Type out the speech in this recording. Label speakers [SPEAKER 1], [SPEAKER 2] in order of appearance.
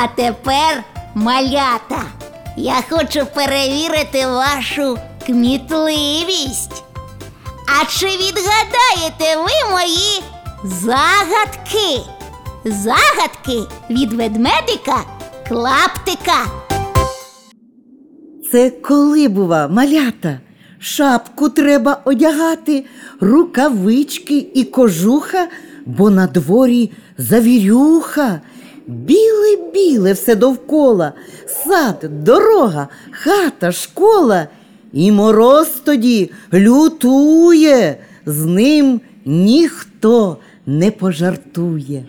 [SPEAKER 1] А тепер, малята, я хочу перевірити вашу кмітливість. А чи відгадаєте ви мої загадки? Загадки від ведмедика клаптика.
[SPEAKER 2] Це коли бува, малята? Шапку треба одягати, рукавички і кожуха, бо на дворі завірюха. Біле-біле все довкола, сад, дорога, хата, школа. І мороз тоді лютує, з ним ніхто не пожартує.